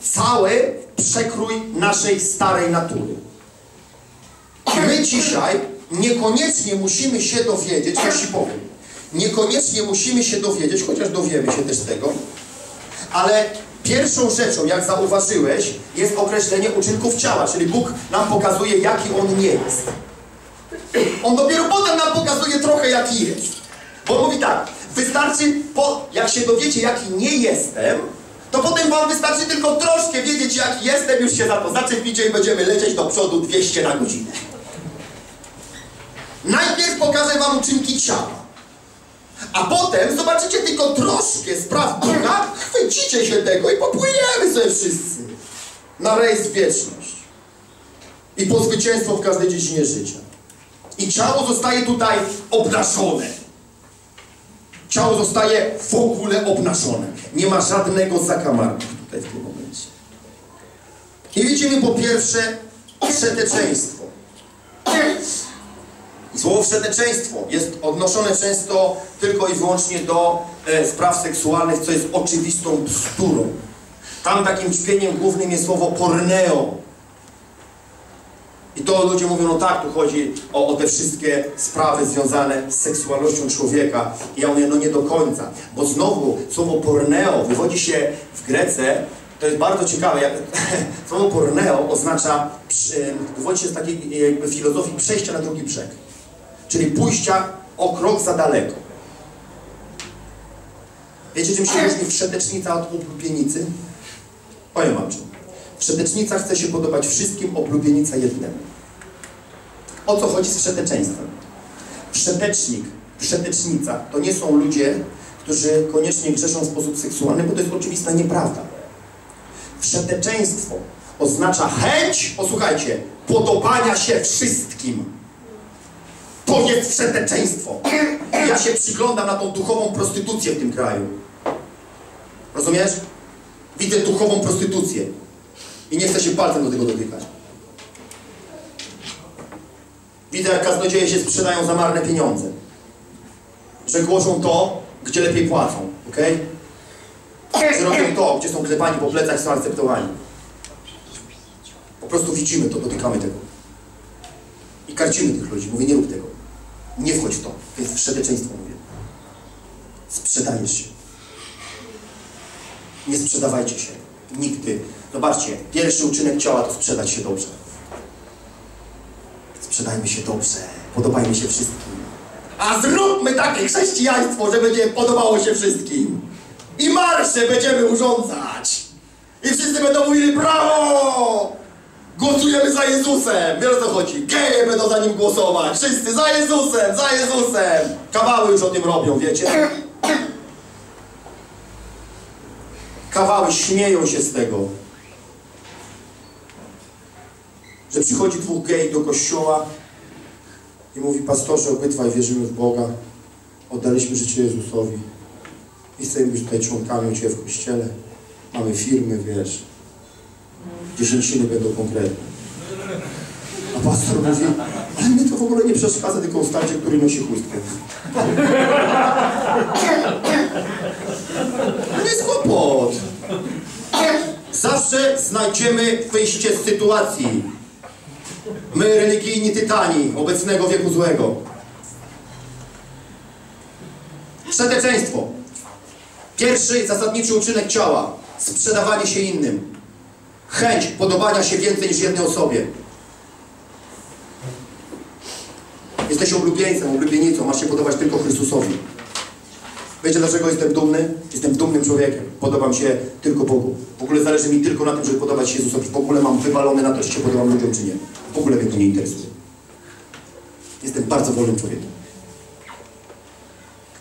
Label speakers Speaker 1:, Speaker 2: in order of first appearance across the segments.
Speaker 1: cały przekrój naszej starej natury. My dzisiaj niekoniecznie musimy się dowiedzieć, coś ci powiem, niekoniecznie musimy się dowiedzieć, chociaż dowiemy się też tego, ale pierwszą rzeczą, jak zauważyłeś, jest określenie uczynków ciała, czyli Bóg nam pokazuje, jaki On nie jest. On dopiero potem nam pokazuje trochę, jaki jest. Bo mówi tak, wystarczy, po, jak się dowiecie, jaki nie jestem, to potem wam wystarczy tylko troszkę wiedzieć, jaki jestem, już się zapoznacie w i będziemy lecieć do przodu 200 na godzinę. Najpierw pokażę wam uczynki ciała. A potem zobaczycie tylko troszkę spraw Boga, chwycicie się tego i popłyniemy sobie wszyscy na rejs wieczność. I po zwycięstwo w każdej dziedzinie życia. I ciało zostaje tutaj obnażone. Ciało zostaje w ogóle obnażone. Nie ma żadnego zakamarku tutaj w tym momencie. I widzimy po pierwsze wszeteczeństwo. Słowo wszeteczeństwo jest odnoszone często tylko i wyłącznie do e, spraw seksualnych, co jest oczywistą bzdurą. Tam takim ćpieniem głównym jest słowo porneo. I to ludzie mówią, no tak, tu chodzi o, o te wszystkie sprawy związane z seksualnością człowieka. I ja mówię, no nie do końca. Bo znowu słowo porneo wywodzi się w Grece, to jest bardzo ciekawe, jak, słowo porneo oznacza, wywodzi się z takiej jakby filozofii przejścia na drugi brzeg. Czyli pójścia o krok za daleko. Wiecie, czym się różni wszetecznica od oblubienicy? Powiem wam czym. Wszetecznica chce się podobać wszystkim, oblubienica jednemu. O co chodzi z wszeteczeństwem? Wszetecznik, wszetecznica to nie są ludzie, którzy koniecznie grzeszą w sposób seksualny, bo to jest oczywista nieprawda. Wszeteczeństwo oznacza chęć, posłuchajcie, podobania się wszystkim. To jest wszeteczeństwo. Ja się przyglądam na tą duchową prostytucję w tym kraju. Rozumiesz? Widzę duchową prostytucję. I nie chcę się palcem do tego dotykać. Widzę, jak kaznodzieje się sprzedają za marne pieniądze. Że głoszą to, gdzie lepiej płacą. ok? Że robią to, gdzie są klepani po plecach, są akceptowani. Po prostu widzimy to, dotykamy tego. I karcimy tych ludzi. Mówię, nie rób tego. Nie wchodź w to. To jest wszeteczeństwo, mówię. Sprzedajesz się. Nie sprzedawajcie się. Nigdy. Zobaczcie, pierwszy uczynek ciała to sprzedać się dobrze. Sprzedajmy się dobrze. Podobajmy się wszystkim. A zróbmy takie chrześcijaństwo, że będzie podobało się wszystkim. I marsze będziemy urządzać. I wszyscy będą mówili brawo! Głosujemy za Jezusem! Wiesz o co chodzi? Geje będą za nim głosować! Wszyscy za Jezusem! Za Jezusem! Kawały już o tym robią, wiecie? Kawały śmieją się z tego. Że przychodzi dwóch gej do kościoła i mówi, pastorze, obydwaj wierzymy w Boga, oddaliśmy życie Jezusowi i chcemy być tutaj członkami u Ciebie w kościele. Mamy firmy, wiesz, dziesięciny będą konkretne. A pastor mówi, ale mnie to w ogóle nie przeszkadza, tylko ustawcie, który nosi chustkę. To nie jest kłopot. Zawsze znajdziemy wyjście z sytuacji. My, religijni tytani obecnego wieku złego. Wszeteczeństwo. Pierwszy zasadniczy uczynek ciała. Sprzedawanie się innym. Chęć podobania się więcej niż jednej osobie. Jesteś oblubieńcem, oblubienicą, masz się podobać tylko Chrystusowi. Wiecie dlaczego jestem dumny? Jestem dumnym człowiekiem. Podobam się tylko Bogu. W ogóle zależy mi tylko na tym, żeby podobać się Jezusowi. W ogóle mam wywalone na to, czy się podobam ludziom, czy nie. W ogóle mnie to nie interesuje. Jestem bardzo wolnym człowiekiem.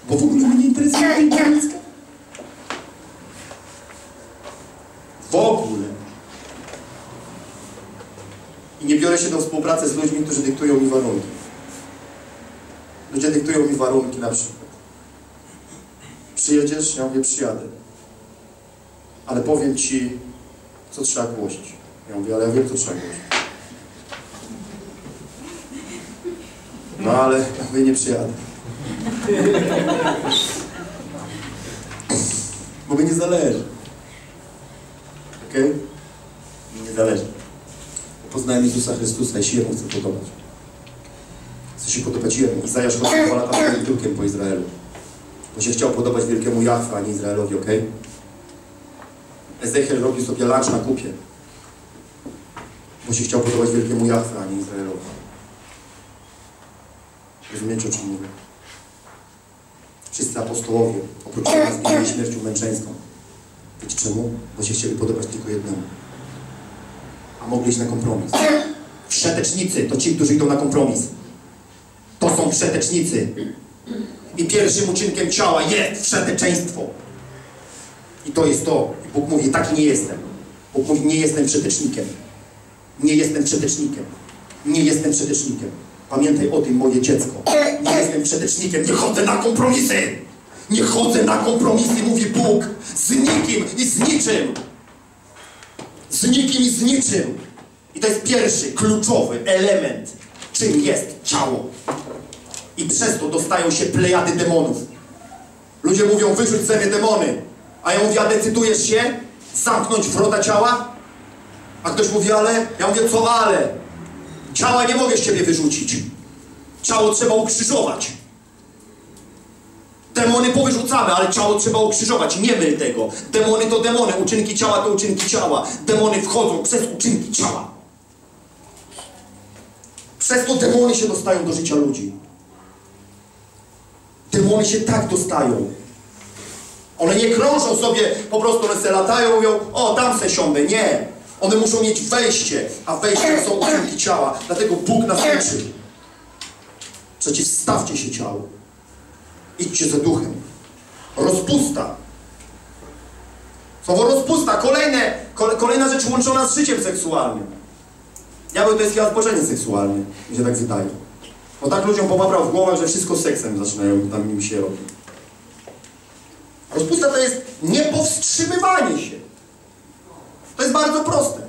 Speaker 1: Bo w ogóle mnie nie interesuje. W ogóle. I nie biorę się do współpracy z ludźmi, którzy dyktują mi warunki. Ludzie dyktują mi warunki na przykład. Przyjedziesz? Ja mówię, przyjadę. Ale powiem Ci, co trzeba głosić. Ja mówię, ale ja wiem, co trzeba głosić. No ale mówię, nie przyjadę. Bo mi nie zależy. Okej? Mi nie zależy. Poznałem Jezusa Chrystusa i się Jemu chcę podobać. Chcę się podobać Jemu. Izajasz chodził dwa lata drukiem po Izraelu. Bo się chciał podobać wielkiemu Jachwę, a nie Izraelowi, okej? Ezechiel robił sobie lunch na kupie. Bo się chciał podobać wielkiemu Jachwę, a nie Izraelowi. Rozumiecie, o czym mówię? Wszyscy apostołowie, oprócz nas, zginęli śmiercią męczeńską. Wiecie czemu? Bo się chcieli podobać tylko jednemu. A mogli iść na kompromis. Wszetecznicy to ci, którzy idą na kompromis. To są wszetecznicy. I pierwszym uczynkiem ciała jest wszeteczeństwo. I to jest to. I Bóg mówi, taki nie jestem. Bóg mówi, nie jestem wszetecznikiem. Nie jestem wszetecznikiem. Nie jestem wszetecznikiem. Pamiętaj o tym, moje dziecko. Nie jestem wszetecznikiem, nie chodzę na kompromisy. Nie chodzę na kompromisy, mówi Bóg. Z nikim i z niczym. Z nikim i z niczym. I to jest pierwszy, kluczowy element, czym jest ciało. I przez to dostają się plejady demonów. Ludzie mówią, wyrzuć mnie demony. A ja mówię, a decydujesz się zamknąć wrota ciała? A ktoś mówi, ale? Ja mówię, co ale? Ciała nie mogę z ciebie wyrzucić. Ciało trzeba ukrzyżować. Demony powyrzucamy, ale ciało trzeba ukrzyżować. Nie myl tego. Demony to demony, uczynki ciała to uczynki ciała. Demony wchodzą przez uczynki ciała. Przez to demony się dostają do życia ludzi. Demony się tak dostają. One nie krążą sobie, po prostu one se latają, mówią, o tam se siądę. Nie. One muszą mieć wejście, a wejściem są uczynki ciała. Dlatego Bóg nas uczy. Przeciwstawcie się ciału. Idźcie za duchem. Rozpusta. Słowo rozpusta. Kolejne, kole, kolejna rzecz łączona z życiem seksualnym. Diabeł to jest chyba zboczenie seksualne. Mi się tak wydaje. Bo tak ludziom popaprał w głowach, że wszystko seksem zaczynają tam im się robić. Rozpusta to jest niepowstrzymywanie się. To jest bardzo proste.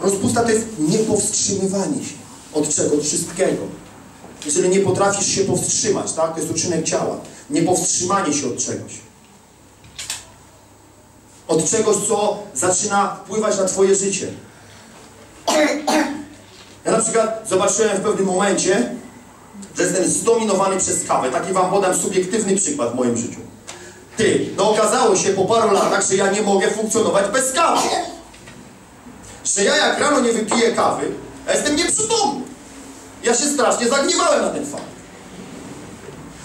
Speaker 1: Rozpusta to jest niepowstrzymywanie się. Od czego? Od wszystkiego. Jeżeli nie potrafisz się powstrzymać, tak? To jest uczynek ciała. Niepowstrzymanie się od czegoś. Od czegoś, co zaczyna wpływać na Twoje życie. Ja na przykład zobaczyłem w pewnym momencie, że jestem zdominowany przez kawę. Taki Wam podam subiektywny przykład w moim życiu. Ty, no okazało się po paru latach, że ja nie mogę funkcjonować bez kawy. Że ja jak rano nie wypiję kawy, ja jestem nieprzytomny. Ja się strasznie zagniewałem na ten fakt.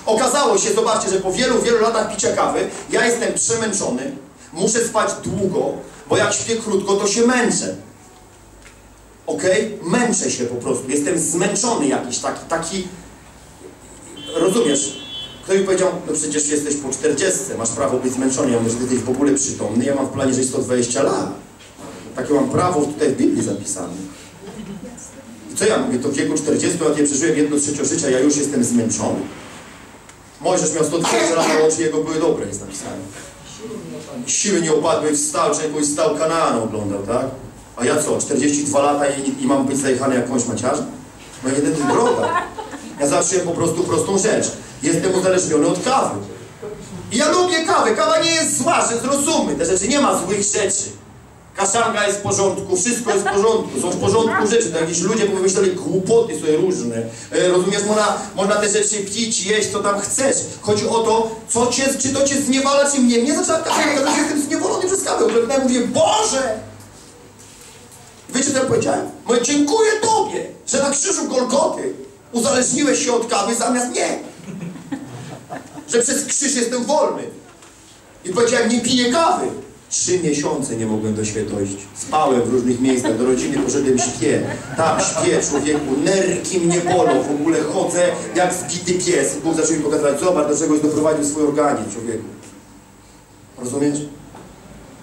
Speaker 1: Okazało się, zobaczcie, że po wielu, wielu latach picia kawy, ja jestem przemęczony, muszę spać długo, bo jak śpię krótko, to się męczę. Okej? Męczę się po prostu. Jestem zmęczony jakiś taki, taki... Rozumiesz? Ktoś mi powiedział, no przecież jesteś po 40, masz prawo być zmęczony. Ja mówię, że ty jesteś w ogóle przytomny, ja mam w planie żyć 120 lat. Takie mam prawo tutaj w Biblii zapisane. I co ja mówię, to w wieku 40 lat ja przeżyłem jedno trzecie życia, ja już jestem zmęczony. Mojżesz miał 120 lat, a oczy jego były dobre, jest napisane. Siły nie opadły, wstał, człowiek i stał Kanaan oglądał, tak? A ja co, 42 lata i, i mam być zajechany jak kończ maciarza? No jeden droga. Ja zawsze po prostu prostą rzecz. Jestem uzależniony od kawy. I ja lubię kawę. Kawa nie jest zła, że zrozummy. Te rzeczy nie ma złych rzeczy. Kaszanka jest w porządku, wszystko jest w porządku, są w porządku rzeczy, tak jakieś ludzie pomyśleli głupoty sobie różne. E, rozumiesz, można, można te rzeczy pić, jeść, co tam chcesz. Chodzi o to, co cię, czy to cię zniewala, czy mnie. Mnie zaczęła kawa, że jestem zniewolony przez kawę. Oglądałem, mówię, Boże! Wiecie, co ja powiedziałem? Mówię, dziękuję Tobie, że na krzyżu Golgoty uzależniłeś się od kawy zamiast nie. Że przez krzyż jestem wolny. I powiedziałem, nie piję kawy. Trzy miesiące nie mogłem do dojść. Spałem w różnych miejscach, do rodziny poszedłem śpię. Tam śpię, człowieku, nerki mnie bolą, w ogóle chodzę jak zbity pies. Bóg zaczął mi pokazywać, zobacz, do czegoś doprowadził swój organizm, człowieku. Rozumiesz?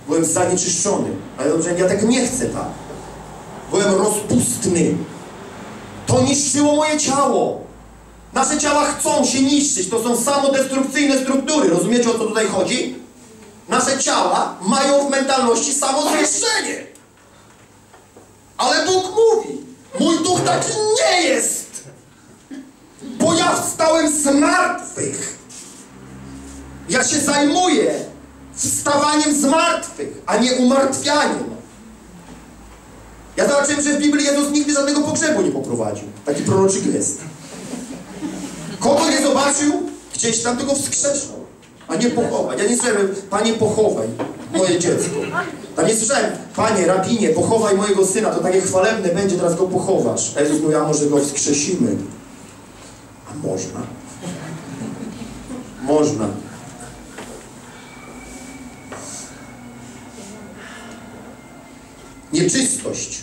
Speaker 1: Byłem zanieczyszczony, ale dobrze, ja tak nie chcę, tak. Byłem rozpustny. To niszczyło moje ciało. Nasze ciała chcą się niszczyć. To są samodestrukcyjne struktury. Rozumiecie, o co tutaj chodzi? Nasze ciała mają w mentalności samozniszczenie. Ale Bóg mówi, mój duch taki nie jest. Bo ja wstałem z martwych. Ja się zajmuję wstawaniem z martwych, a nie umartwianiem. Ja zobaczyłem, że w Biblii Jezus nigdy żadnego pogrzebu nie poprowadził. Taki proroczy gest. Kogo nie zobaczył, gdzieś tam tego wskrzeszał, a nie pochować. Ja nie słyszałem, Panie pochowaj moje dziecko. Tam nie słyszałem, Panie rabinie, pochowaj mojego syna, to takie chwalebne będzie, teraz go pochowasz. A Jezus mówi, a może go wskrzesimy. A można. Można. Nieczystość.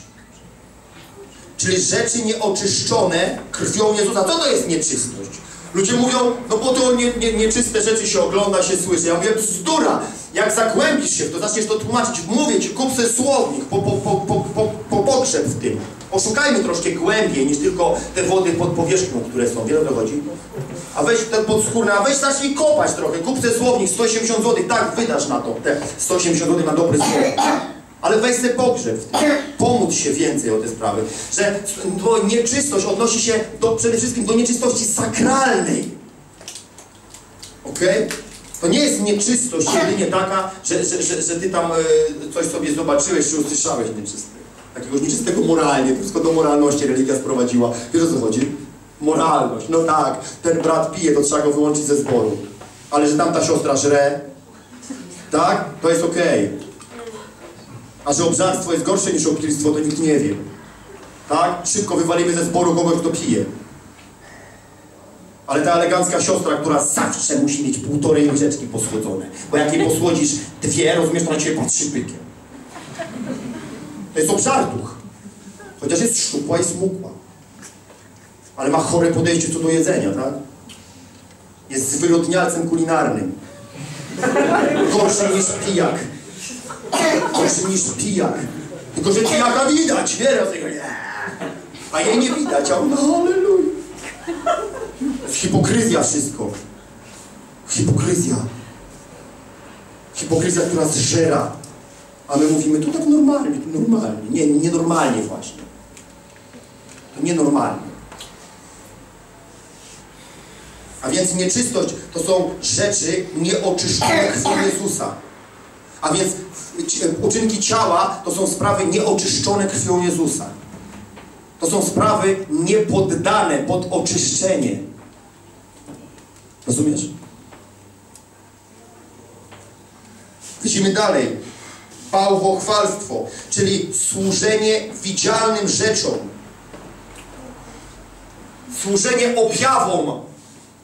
Speaker 1: Czyli rzeczy nieoczyszczone krwią Jezusa. Co to jest nieczystość? Ludzie mówią, no bo to nie, nie, nieczyste rzeczy się ogląda, się słyszy. Ja mówię, bzdura! Jak zagłębisz się w to, zaczniesz to tłumaczyć, mówię ci, kup sobie słownik, po, po, po, po, po, po pogrzeb w tym. Poszukajmy troszkę głębiej niż tylko te wody pod powierzchnią, które są. Wiele o to chodzi? A weź ten podskórny, a weź zacznij kopać trochę. Kup sobie słownik, 180 zł, tak wydasz na to, te 180 zł na dobry słownik. Ale weź pogrzeb. Pomóc się więcej o te sprawy. Że to nieczystość odnosi się do, przede wszystkim do nieczystości sakralnej. Okej? To nie jest nieczystość jedynie taka, że, że, że, że ty tam e, coś sobie zobaczyłeś czy usłyszałeś nieczyste. Takiego nieczystego moralnie, to wszystko do moralności religia sprowadziła. Wiesz o co chodzi? Moralność. No tak, ten brat pije, to trzeba go wyłączyć ze zboru. Ale że tamta siostra żre, tak? To jest okej. A że obżarstwo jest gorsze niż opielstwo, to nikt nie wie. Tak? Szybko wywalimy ze zboru kogoś, kto pije. Ale ta elegancka siostra, która zawsze musi mieć półtorej łyżeczki posłodzone. Bo jak jej posłodzisz dwie, rozumiesz, to na ciebie patrzy bykiem. To jest obżartuch. Chociaż jest szczupła i smukła. Ale ma chore podejście co do jedzenia, tak? Jest zwyrodnialcem kulinarnym. Gorszy niż pijak. Niż pijak. Tylko, że pijaka widać, nie? Jego, nie. A jej nie widać, a on, halleluja. To jest hipokryzja wszystko. Hipokryzja. Hipokryzja, która zżera. A my mówimy, to tak normalnie, to normalnie. Nie, nienormalnie właśnie. To nienormalnie. A więc nieczystość to są rzeczy nieoczyszczone krwią Jezusa. A więc uczynki ciała to są sprawy nieoczyszczone krwią Jezusa. To są sprawy niepoddane pod oczyszczenie. Rozumiesz? Widzimy dalej. Bałwochwalstwo, czyli służenie widzialnym rzeczom. Służenie objawom.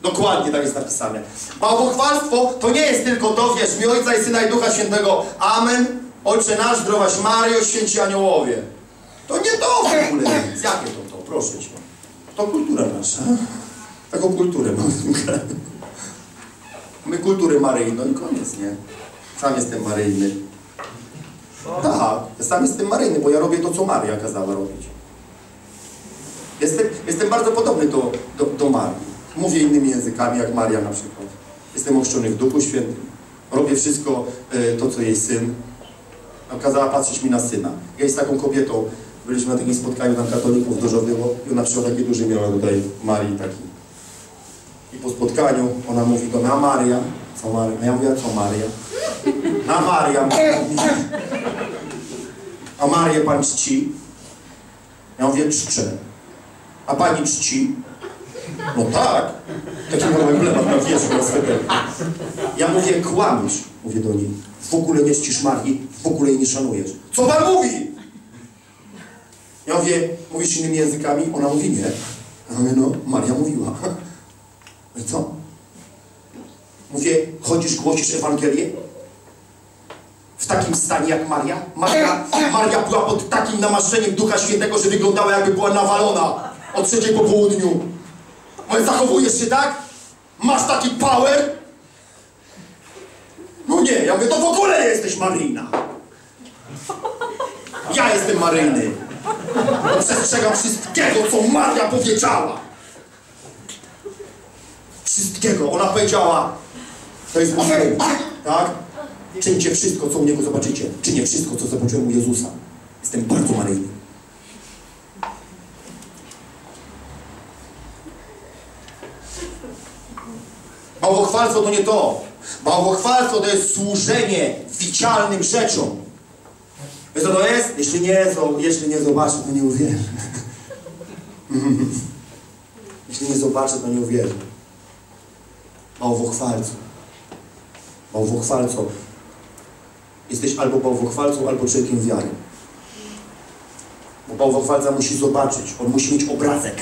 Speaker 1: Dokładnie tak jest napisane. Bałwochwalstwo to nie jest tylko to, wiesz, mi Ojca i Syna i Ducha Świętego. Amen. Ojcze nasz, zdrowaś Mario, święci aniołowie. To nie to w ogóle jest. Jakie to to? Proszę Cię. To kultura nasza. Taką kulturę mamy w tym kraju. My kultury Maryjną i koniec, nie? Sam jestem Maryjny. Tak, sam jestem Maryjny, bo ja robię to, co Maria kazała robić. Jestem, jestem bardzo podobny do, do, do Marii. Mówię innymi językami, jak Maria na przykład. Jestem ochrzczony w Duchu Świętym. Robię wszystko e, to, co jej syn. Kazała patrzeć mi na syna. Ja jest taką kobietą. Byliśmy na takim spotkaniu tam katolików dużo było i ona przyszła taki duży miała tutaj Marii taki. I po spotkaniu ona mówi do mnie, a Maria? Co Maria? A ja mówię, co Maria? Na Maria. A Marię pan czci? Ja mówię, czczę. A pani czci? No tak. Taki mały emblemat na wierzchu na sweterku. Ja mówię, kłamiesz, mówię do niej. W ogóle nie czcisz Marii, w ogóle jej nie szanujesz. Co pan mówi? Ja mówię, mówisz innymi językami? Ona mówi nie. Ja mówię, no, Maria mówiła. No i co? Mówię, chodzisz, głosisz Ewangelię? W takim stanie jak Maria? Maria, Maria była pod takim namaszczeniem Ducha Świętego, że wyglądała jakby była nawalona o trzeciej po południu. Ale zachowujesz się tak? Masz taki power? No nie, ja mówię, to w ogóle nie jesteś Maryjna. Ja jestem Maryjny. Przestrzegam wszystkiego, co Maria powiedziała. Wszystkiego. Ona powiedziała, to jest Bóg, tak? Czyńcie wszystko, co u Niego zobaczycie. Czynię wszystko, co zobaczyłem u Jezusa. Jestem bardzo maryjny. Bałwochwalstwo to nie to. Bałwochwalstwo to jest służenie widzialnym rzeczom. Wiesz co to jest? Jeśli nie, jeśli nie zobaczę, to nie uwierzę. jeśli nie zobaczę, to nie uwierzę. Bałwochwalcą. Bałwochwalcą. Jesteś albo bałwochwalcą, albo człowiekiem wiary. Bo bałwochwalca musi zobaczyć. On musi mieć obrazek.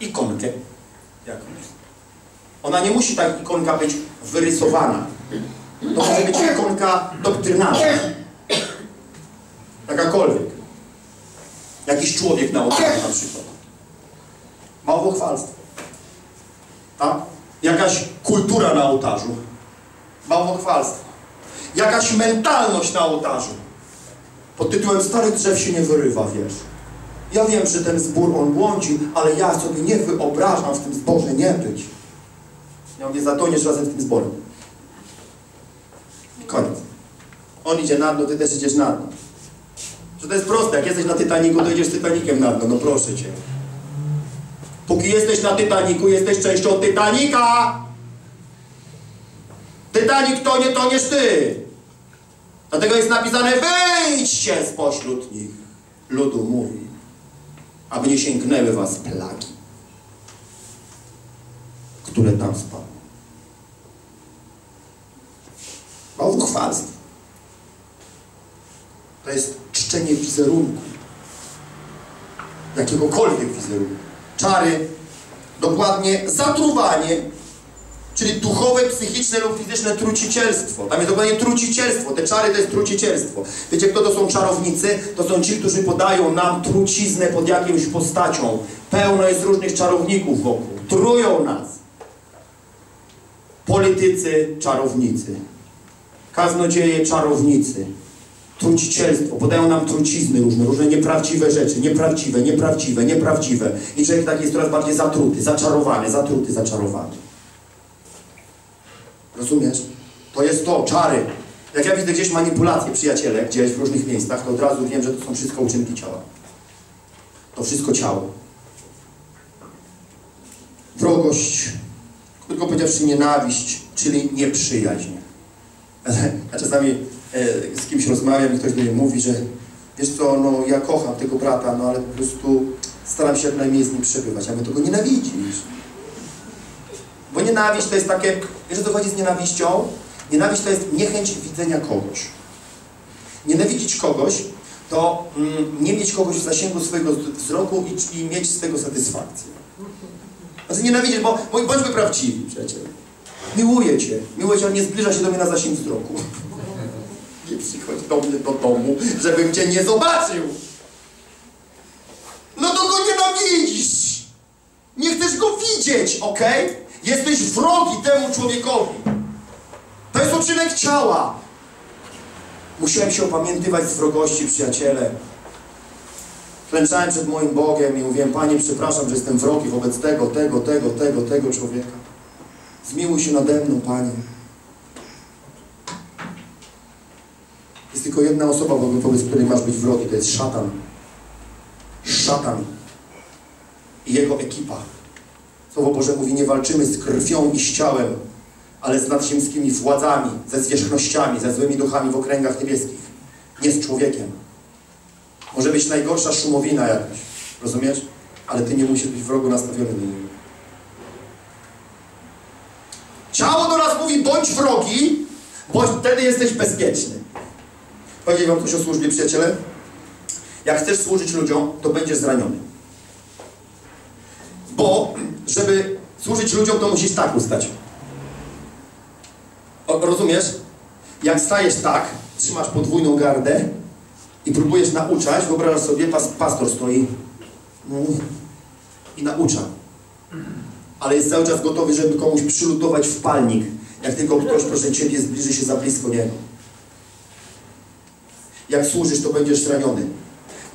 Speaker 1: Ikonkę. Ona nie musi ta ikonka być wyrysowana. To może być ikonka doktrynalna. Jakakolwiek. Jakiś człowiek na ołtarzu na przykład. Bałwochwalstwo. Tak? Jakaś kultura na ołtarzu. Bałwochwalstwo. Jakaś mentalność na ołtarzu. Pod tytułem Stary drzew się nie wyrywa, wiesz. Ja wiem, że ten zbór on błądzi, ale ja sobie nie wyobrażam w tym zborze nie być. Ja mówię, zatoniesz razem z tym zborem. Koniec. On idzie na dno, ty też idziesz na dno. Że to jest proste, jak jesteś na Titaniku, to idziesz z Titanikiem na dno, no proszę Cię. Póki jesteś na Titaniku, jesteś częścią Titanika! Titanic to nie toniesz Ty! Dlatego jest napisane, wyjdźcie spośród nich. Ludu mówi, aby nie sięgnęły was plagi, które tam spadły. Bałwochwalstwo. To jest czczenie wizerunku. Jakiegokolwiek wizerunku. Czary, dokładnie zatruwanie, czyli duchowe, psychiczne lub fizyczne trucicielstwo. Tam jest dokładnie trucicielstwo. Te czary to jest trucicielstwo. Wiecie, kto to są czarownicy? To są ci, którzy podają nam truciznę pod jakąś postacią. Pełno jest różnych czarowników wokół. Trują nas. Politycy, czarownicy. Kaznodzieje, czarownicy. Trucicielstwo. Podają nam trucizny różne, różne nieprawdziwe rzeczy. Nieprawdziwe, nieprawdziwe, nieprawdziwe. I człowiek taki jest coraz bardziej zatruty, zaczarowany, zatruty, zaczarowany. Rozumiesz? To jest to, czary. Jak ja widzę gdzieś manipulacje, przyjaciele, gdzieś w różnych miejscach, to od razu wiem, że to są wszystko uczynki ciała. To wszystko ciało. Wrogość, krótko powiedziawszy nienawiść, czyli nieprzyjaźń. Ja czasami e, z kimś rozmawiam i ktoś do mnie mówi, że wiesz co, no ja kocham tego brata, no ale po prostu staram się jak najmniej z nim przebywać, a my tego nienawidzisz. Bo nienawiść to jest takie, wiesz o co chodzi z nienawiścią? Nienawiść to jest niechęć widzenia kogoś. Nienawidzić kogoś to mm, nie mieć kogoś w zasięgu swojego wzroku i, i mieć z tego satysfakcję. Znaczy nienawidzić, bo, bo bądźmy prawdziwi przecież. Miłuję Cię, miłuję Cię, ale nie zbliża się do mnie na zasięg wzroku. Nie przychodź do mnie do domu, żebym Cię nie zobaczył. No to go nienawidzisz. Nie chcesz go widzieć, ok? Jesteś wrogi temu człowiekowi. To jest uczynek ciała. Musiałem się opamiętywać z wrogości, przyjaciele. Klęczałem przed moim Bogiem i mówiłem, Panie, przepraszam, że jestem wrogi wobec tego, tego, tego, tego, tego człowieka. Zmiłuj się nade mną, Panie. Jest tylko jedna osoba, wobec której masz być wrogi, to jest szatan. Szatan i jego ekipa. Słowo Boże mówi, nie walczymy z krwią i z ciałem, ale z nadziemskimi władzami, ze zwierzchnościami, ze złymi duchami w okręgach niebieskich. Nie z człowiekiem. Może być najgorsza szumowina jakaś, rozumiesz? Ale ty nie musisz być wrogo nastawiony do niego. Ciało do nas mówi, bądź wrogi, bądź wtedy jesteś bezpieczny. Powiedzieć wam coś o służbie, przyjaciele? Jak chcesz służyć ludziom, to będziesz zraniony. Bo, żeby służyć ludziom, to musisz tak ustać. O, rozumiesz? Jak stajesz tak, trzymasz podwójną gardę i próbujesz nauczać, wyobrażasz sobie, pas, pastor stoi i naucza. Ale jest cały czas gotowy, żeby komuś przylutować w palnik, jak tylko ktoś, proszę Ciebie, zbliży się za blisko niego. Jak służysz, to będziesz zraniony.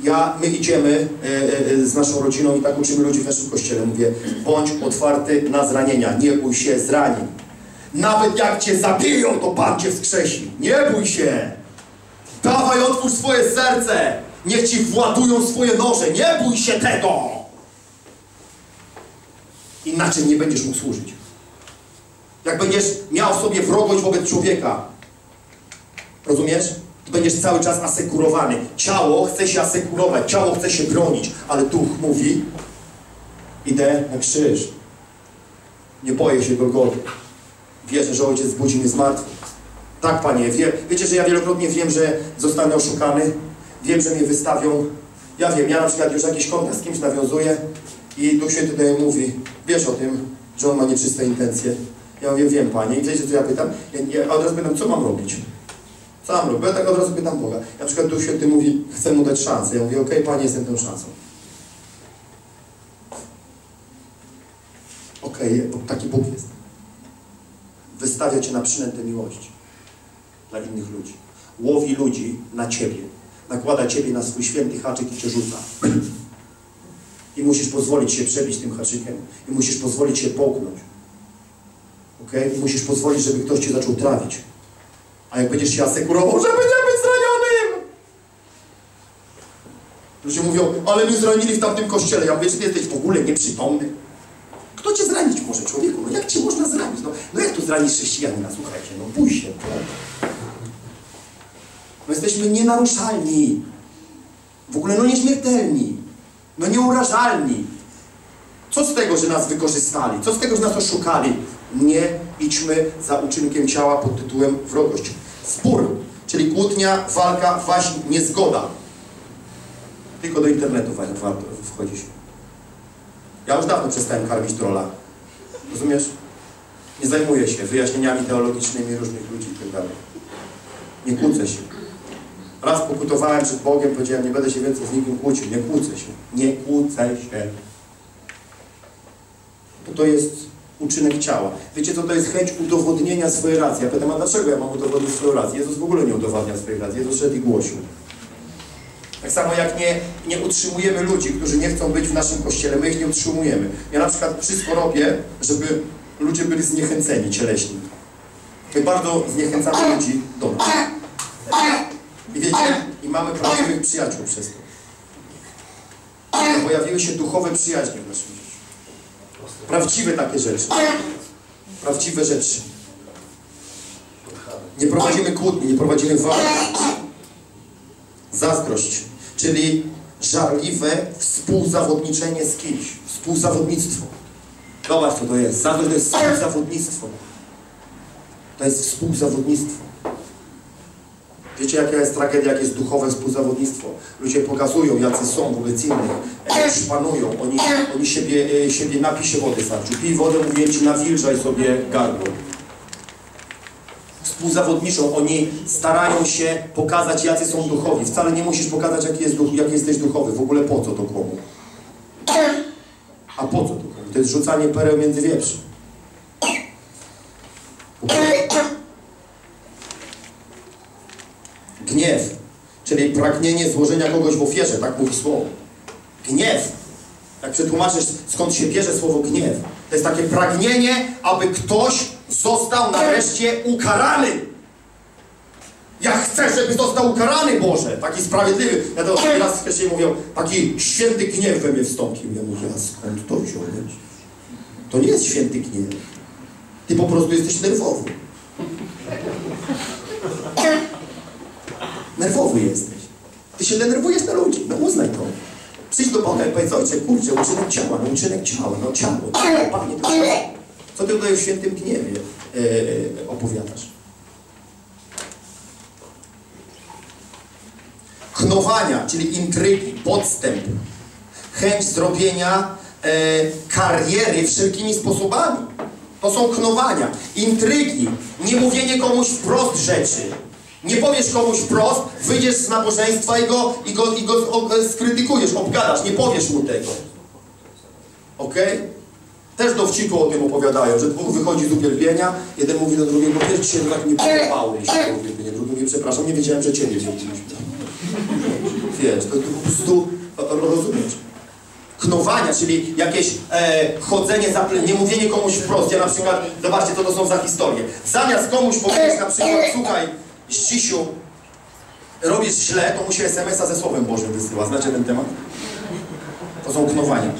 Speaker 1: Ja, my idziemy e, e, z naszą rodziną i tak uczymy ludzi w naszym kościele. Mówię, bądź otwarty na zranienia, nie bój się zranień. Nawet jak cię zabiją, to Pan cię wskrzesi. Nie bój się. Dawaj, otwórz swoje serce. Niech ci władują swoje noże. Nie bój się tego. Inaczej nie będziesz mógł służyć. Jak będziesz miał w sobie wrogość wobec człowieka, rozumiesz? To będziesz cały czas asekurowany. Ciało chce się asekurować, ciało chce się bronić, ale duch mówi, idę na krzyż. Nie boję się Golgoty. Wierzę, że Ojciec zbudzi mnie z martwych. Tak, Panie, wie, wiecie, że ja wielokrotnie wiem, że zostanę oszukany. Wiem, że mnie wystawią. Ja wiem, ja na przykład już jakiś kontakt z kimś nawiązuję i Duch Święty mnie mówi, wiesz o tym, że on ma nieczyste intencje. Ja mówię, wiem, Panie. I wiecie, co ja pytam? Ja, ja od razu pytam, co mam robić? Co mam robić? Ja tak od razu pytam Boga. Na przykład Duch Święty mówi, chcę mu dać szansę. Ja mówię, okej, Panie, jestem tą szansą. Okej, bo taki Bóg jest. Wystawia Cię na przynętę miłości dla innych ludzi. Łowi ludzi na Ciebie. Nakłada Ciebie na swój święty haczyk i Cię rzuca. I musisz pozwolić się przebić tym haczykiem. I musisz pozwolić się połknąć. Okay? I musisz pozwolić, żeby ktoś Cię zaczął trawić. A jak będziesz się asekurował, że będziemy być zranionym! Ludzie mówią, ale mnie zranili w tamtym kościele. Ja mówię, że Ty jesteś w ogóle nieprzytomny. Kto Cię zranić może, człowieku? No jak Cię można zranić? No, no jak tu zranisz chrześcijanina? Słuchajcie, no bój się. No. My jesteśmy nienaruszalni. W ogóle no nieśmiertelni. No nieurażalni. Co z tego, że nas wykorzystali? Co z tego, że nas oszukali? Nie idźmy za uczynkiem ciała pod tytułem wrogość. Spór, czyli kłótnia, walka, waśń, niezgoda. Tylko do internetu warto wchodzić. Ja już dawno przestałem karmić trolla. Rozumiesz? Nie zajmuję się wyjaśnieniami teologicznymi różnych ludzi i tak. Nie kłócę się. Raz pokutowałem przed Bogiem, powiedziałem, nie będę się więcej z nikim kłócił. Nie kłócę się. Nie kłócę się. Bo to jest uczynek ciała. Wiecie co to jest chęć udowodnienia swojej racji? Ja pytam, a dlaczego ja mam udowodnić swoją rację? Jezus w ogóle nie udowadnia swojej racji. Jezus szedł i głosił. Tak samo jak nie, nie utrzymujemy ludzi, którzy nie chcą być w naszym kościele, my ich nie utrzymujemy. Ja na przykład wszystko robię, żeby ludzie byli zniechęceni cieleśni. My bardzo zniechęcamy ludzi do nas. I wiecie, i mamy prawdziwych przyjaciół przez to. Pojawiły się duchowe przyjaźnie w naszym życiu. Prawdziwe takie rzeczy. Prawdziwe rzeczy. Nie prowadzimy kłótni, nie prowadzimy walki. Zazdrość, czyli żarliwe współzawodniczenie z kimś. Współzawodnictwo. Zobacz, co to jest. Zazdrość to jest współzawodnictwo. To jest współzawodnictwo. Wiecie, jaka jest tragedia, jakie jest duchowe współzawodnictwo? Ludzie pokazują, jacy są wobec innych, e, szpanują, oni, oni siebie, e, siebie wody starczy. Pij wodę, mówię Ci, nawilżaj sobie gardło. Współzawodniczą, oni starają się pokazać, jacy są duchowi. Wcale nie musisz pokazać, jaki, jest duch, jesteś duchowy. W ogóle po co to komu? A po co to komu? To jest rzucanie pereł między wieprz. Gniew, czyli pragnienie złożenia kogoś w ofierze, tak mówi słowo. Gniew. Jak przetłumaczysz, skąd się bierze słowo gniew, to jest takie pragnienie, aby ktoś został nareszcie ukarany. Ja chcę, żeby został ukarany, Boże, taki sprawiedliwy. Ja to raz wcześniej mówią, taki święty gniew we mnie wstąpił. Ja mówię, a skąd to wziąłeś? To nie jest święty gniew. Ty po prostu jesteś nerwowy. Nerwowy jesteś. Ty się denerwujesz na ludzi. No uznaj to. Przyjdź do Boga i powiedz, ojcze, kurczę, uczynek ciała, no uczynek ciała, no ciało, ciało, pachnie to ciało. Co ty tutaj o świętym gniewie e, e, opowiadasz? Knowania, czyli intrygi, podstęp, chęć zrobienia e, kariery wszelkimi sposobami. To są knowania, intrygi, nie mówienie komuś wprost rzeczy. Nie powiesz komuś wprost, wyjdziesz z nabożeństwa i go, i go, i go o, skrytykujesz, obgadasz, nie powiesz mu tego. Ok? Też dowcipu o tym opowiadają, że dwóch wychodzi z uwielbienia, jeden mówi do drugiego, pierwszy się tak nie podobało mi się to uwielbienie, drugi mówi, przepraszam, nie wiedziałem, że Ciebie wielbiliśmy. Wiesz, to, to po prostu rozumiesz. Knowania, czyli jakieś e, chodzenie za nie mówienie komuś wprost. Ja na przykład, zobaczcie, co to są za historie. Zamiast komuś powiedzieć na przykład, słuchaj, Ścisiu, robisz źle, to mu się SMS-a ze Słowem Bożym wysyła. Znacie ten temat? To są knowania.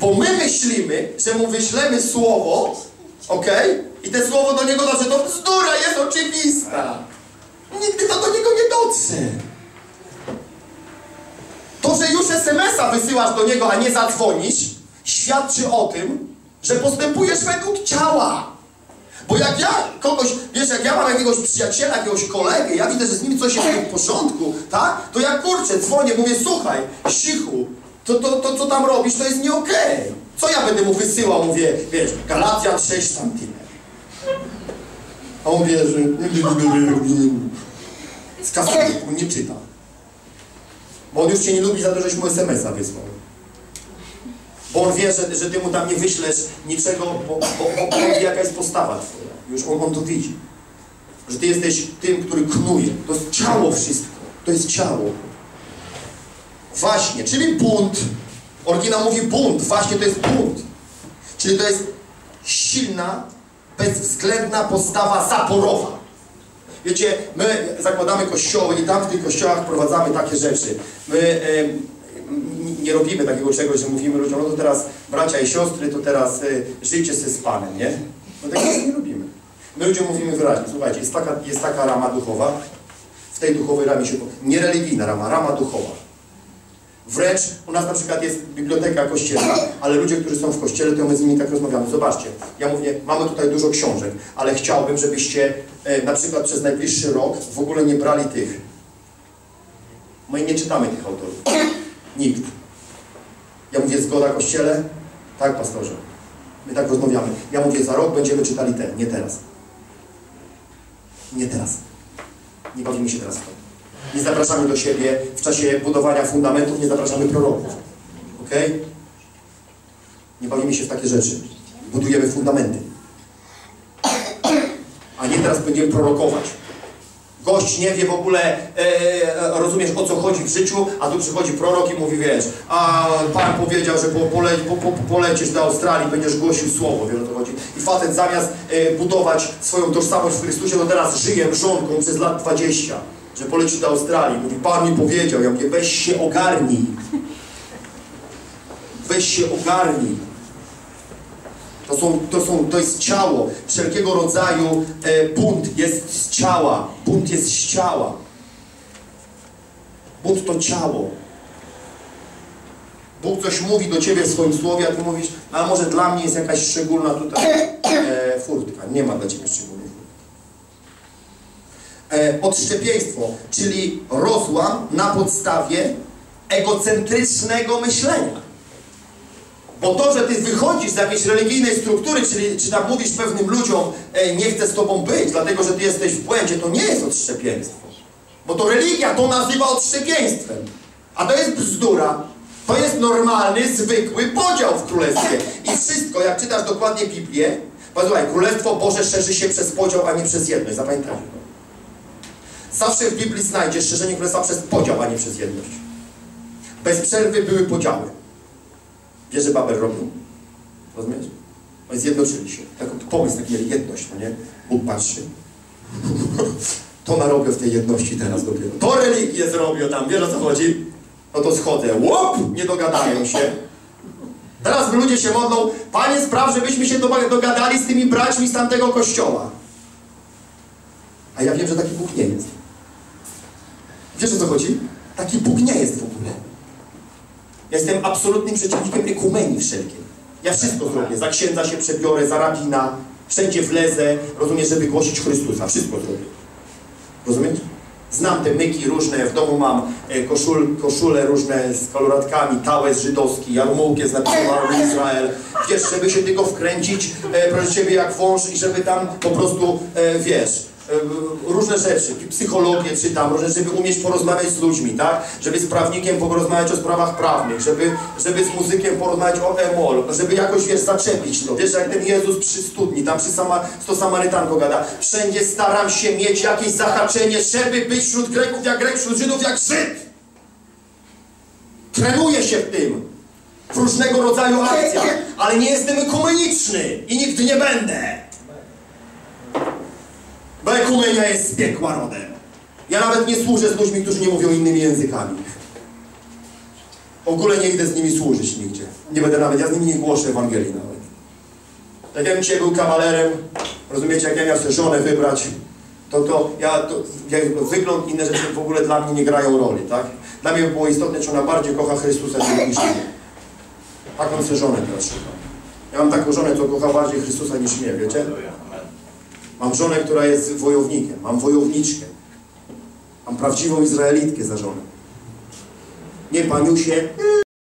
Speaker 1: Bo my myślimy, że mu wyślemy Słowo Okej? I te słowo do niego dotrze, to bzdura jest oczywista. Nigdy to do niego nie dotrze. To, że już SMS-a wysyłasz do niego, a nie zadzwonisz, świadczy o tym, że postępujesz według ciała. Bo jak ja kogoś, wiesz, jak ja mam jakiegoś przyjaciela, jakiegoś kolegę, ja widzę, że z nim coś jest nie w porządku, tak? To ja kurczę, dzwonię, mówię, słuchaj, sichu, to, to, to co tam robisz, to jest nie okej. Co ja będę mu wysyłał? Mówię, wiesz, Galacjan 6 centymetrów. A on wie, że z kasety nie czyta. Bo on już cię nie lubi za to, żeś mu SMS-a wysłał. Bo on wie, że, że ty mu tam nie wyślesz niczego, bo, bo, bo on wie, jaka jest postawa twoja. Już on, on to widzi. Że ty jesteś tym, który knuje. To jest ciało wszystko. To jest ciało. Właśnie, czyli bunt. Oryginał mówi bunt. Właśnie to jest bunt. Czyli to jest silna, bezwzględna postawa zaporowa. Wiecie, my zakładamy kościoły i tam w tych kościołach prowadzamy takie rzeczy. My em, nie robimy takiego czegoś, że mówimy ludziom, no to teraz bracia i siostry, to teraz y, żyjcie się z Panem, nie? No tego nie robimy. My ludziom mówimy wyraźnie, słuchajcie, jest taka, jest taka rama duchowa, w tej duchowej ramie się, nie religijna rama, rama duchowa. Wręcz u nas na przykład jest biblioteka kościelna, ale ludzie, którzy są w kościele, to my z nimi tak rozmawiamy. Zobaczcie, ja mówię, mamy tutaj dużo książek, ale chciałbym, żebyście e, na przykład przez najbliższy rok w ogóle nie brali tych. My nie czytamy tych autorów. Nikt. Ja mówię, zgoda kościele? Tak, pastorze. My tak rozmawiamy. Ja mówię, za rok będziemy czytali ten, nie teraz. Nie teraz. Nie bawimy się teraz w to. Nie zapraszamy do siebie w czasie budowania fundamentów, nie zapraszamy proroków. Ok? Nie bawimy się w takie rzeczy. Budujemy fundamenty. A nie teraz będziemy prorokować. Gość nie wie w ogóle, e, rozumiesz o co chodzi w życiu, a tu przychodzi prorok i mówi, wiesz, a Pan powiedział, że po, pole, po, po, polecisz do Australii, będziesz głosił słowo, wiesz o co chodzi. I facet zamiast e, budować swoją tożsamość w Chrystusie, no teraz żyje mrzonką przez lat 20, że poleci do Australii. Mówi, Pan mi powiedział, ja mówię, weź się ogarnij. Weź się ogarnij. To, są, to, są, to jest ciało. Wszelkiego rodzaju e, bunt jest z ciała. Bunt jest z ciała. Bunt to ciało. Bóg coś mówi do Ciebie w swoim słowie, a Ty mówisz, a może dla mnie jest jakaś szczególna tutaj e, furtka. Nie ma dla Ciebie szczególnej furtki. E, odszczepieństwo, czyli rozłam na podstawie egocentrycznego myślenia. Bo to, że ty wychodzisz z jakiejś religijnej struktury, czyli czy tam mówisz pewnym ludziom, e, nie chcę z tobą być, dlatego że ty jesteś w błędzie, to nie jest odszczepieństwo. Bo to religia to nazywa odszczepieństwem. A to jest bzdura. To jest normalny, zwykły podział w królestwie. I wszystko, jak czytasz dokładnie Biblię, posłuchaj, Królestwo Boże szerzy się przez podział, a nie przez jedność. Zapamiętaj. Zawsze w Biblii znajdziesz szerzenie Królestwa przez podział, a nie przez jedność. Bez przerwy były podziały. Wiesz, że Babel robił? Rozumiesz? Oni zjednoczyli się. Taki pomysł, taki jedność, no nie? Bóg patrzy. To narobię w tej jedności teraz dopiero. To religię zrobią tam, wiesz o co chodzi? No to schodzę. Łop! Nie dogadają się. Teraz ludzie się modlą, Panie spraw, żebyśmy się dogadali z tymi braćmi z tamtego kościoła. A ja wiem, że taki Bóg nie jest. Wiesz o co chodzi? Taki Bóg nie jest w ogóle. Ja jestem absolutnym przeciwnikiem ekumenii wszelkiej. Ja wszystko zrobię. Za księdza się przebiorę, za rabina, wszędzie wlezę, rozumiesz, żeby głosić Chrystusa. Wszystko zrobię. Rozumiesz? Znam te myki różne, w domu mam e, koszul, koszule różne z koloratkami, tałez żydowski, jarmułkę z napisem Army Izrael. Wiesz, żeby się tylko wkręcić, e, proszę Ciebie, jak wąż i żeby tam po prostu, e, wiesz, różne rzeczy, psychologię czytam, różne, żeby umieć porozmawiać z ludźmi, tak? Żeby z prawnikiem porozmawiać o sprawach prawnych, żeby, żeby z muzykiem porozmawiać o emol, żeby jakoś, wiesz, zaczepić to. Wiesz, jak ten Jezus przy studni, tam przy sama, z to Samarytanko gada, wszędzie staram się mieć jakieś zahaczenie, żeby być wśród Greków jak Grek, wśród Żydów jak Żyd. Trenuję się w tym, w różnego rodzaju akcjach, ale nie jestem ekumeniczny i nigdy nie będę. Ekumenia jest z piekła rodem. Ja nawet nie służę z ludźmi, którzy nie mówią innymi językami. W ogóle nie idę z nimi służyć nigdzie. Nie będę nawet, ja z nimi nie głoszę Ewangelii nawet. Tak jakbym dzisiaj był kawalerem, rozumiecie, jak ja miał sobie żonę wybrać, to, to ja, to, jak wygląd, inne rzeczy w ogóle dla mnie nie grają roli, tak? Dla mnie by było istotne, czy ona bardziej kocha Chrystusa niż mnie. Taką sobie żonę teraz. Ja mam taką żonę, co kocha bardziej Chrystusa niż mnie, wiecie? Mam żonę, która jest wojownikiem, mam wojowniczkę. Mam prawdziwą Izraelitkę za żonę. Nie paniusie,